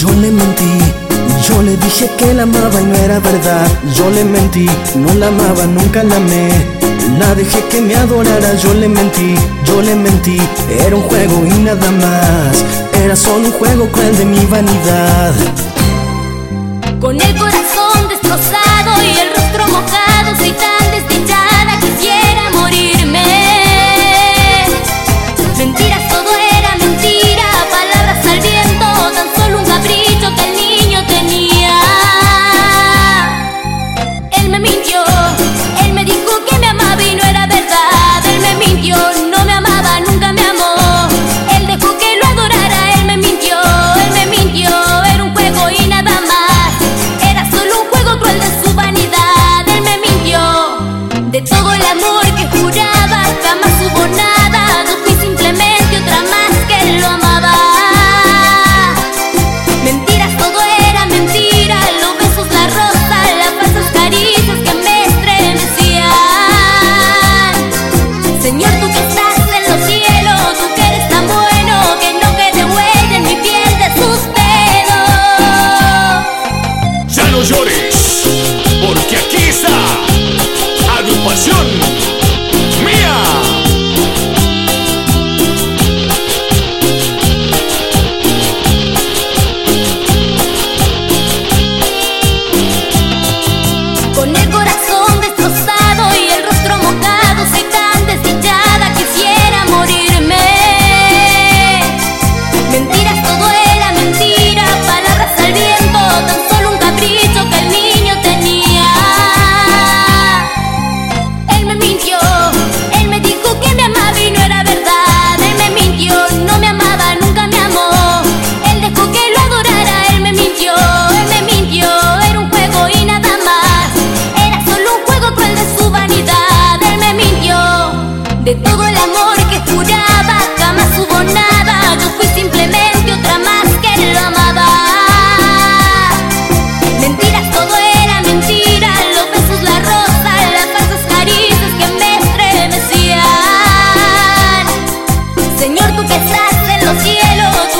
Yo le mentí, yo le dije que la amaba y no era verdad. Yo le mentí, no la amaba, nunca la amé. La dejé que me adorara, yo le mentí, yo le mentí. Era un juego y nada más. Era solo un juego cruel de mi vanidad. los cielos.